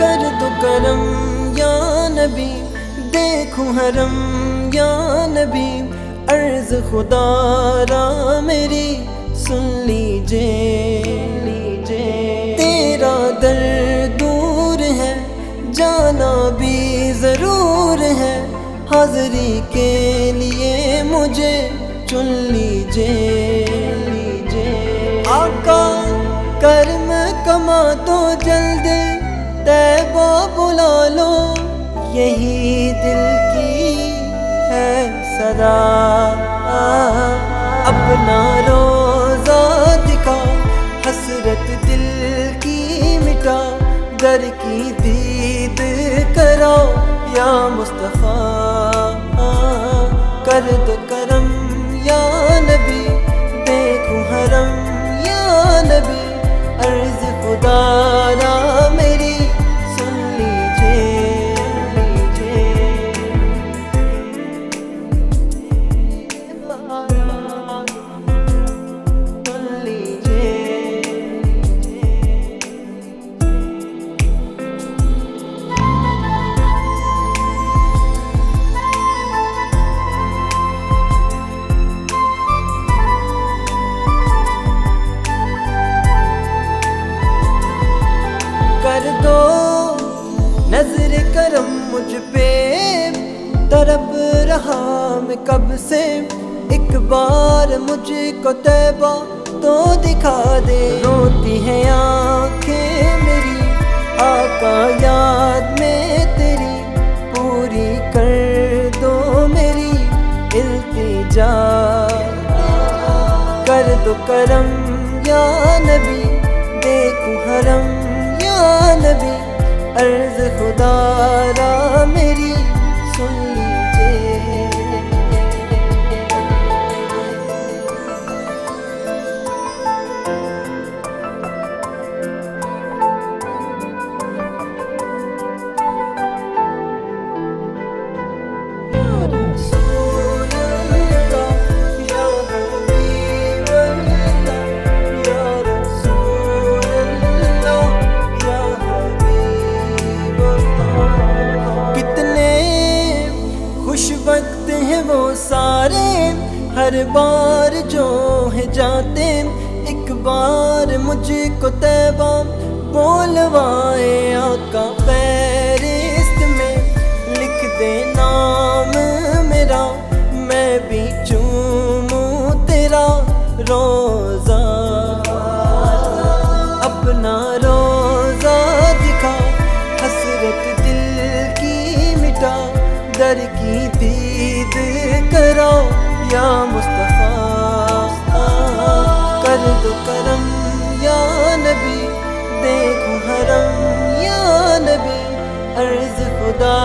کر تو کرم، یا نبی دیکھو حرم، یا نبی، عرض خدا را میری، سن لیجے لیجے تیرا در دور ہے، جانا بھی ضرور ہے۔ حاضری کے لیے مجھے چن لیجے لیجے آقا، کرم کما تو جلدی۔ تیبہ بلا لو، یہی دل کی ہے صدا۔ اپنا روزہ دکھا، حسرت دل کی مٹا۔ در کی دید کرو یا مصطفیٰ۔ کر دو کرم یا نبی دیکھوں حرم یا نبی، عرض خدا۔ میں کب سے ایک بار مجھ کو تیبہ تو دکھا دے۔ روتی ہے آنکھیں میری، آقا یاد میں تیری۔ پوری کر دو میری التجا۔ کر دو کرم یا نبی، دیکھو حرم یا نبی۔ عرض خدا را میری وہ سارے ہر بار جو ہے جاتے ایک بار مجھ کو تیبہ بولوائے آقا فہرست میں، لکھ دے نام میرا، میں بھی چوموں تیرا روزہ۔ اپنا روزہ دکھا، حسرت دل کی مٹا۔ حیدر کی دید کرو یا مصطفیٰ، کر دو کرم یا نبی، دیکھو حرم یا نبی، عرض خدا